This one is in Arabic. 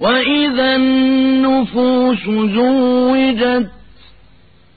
وإذا النفوس زوجت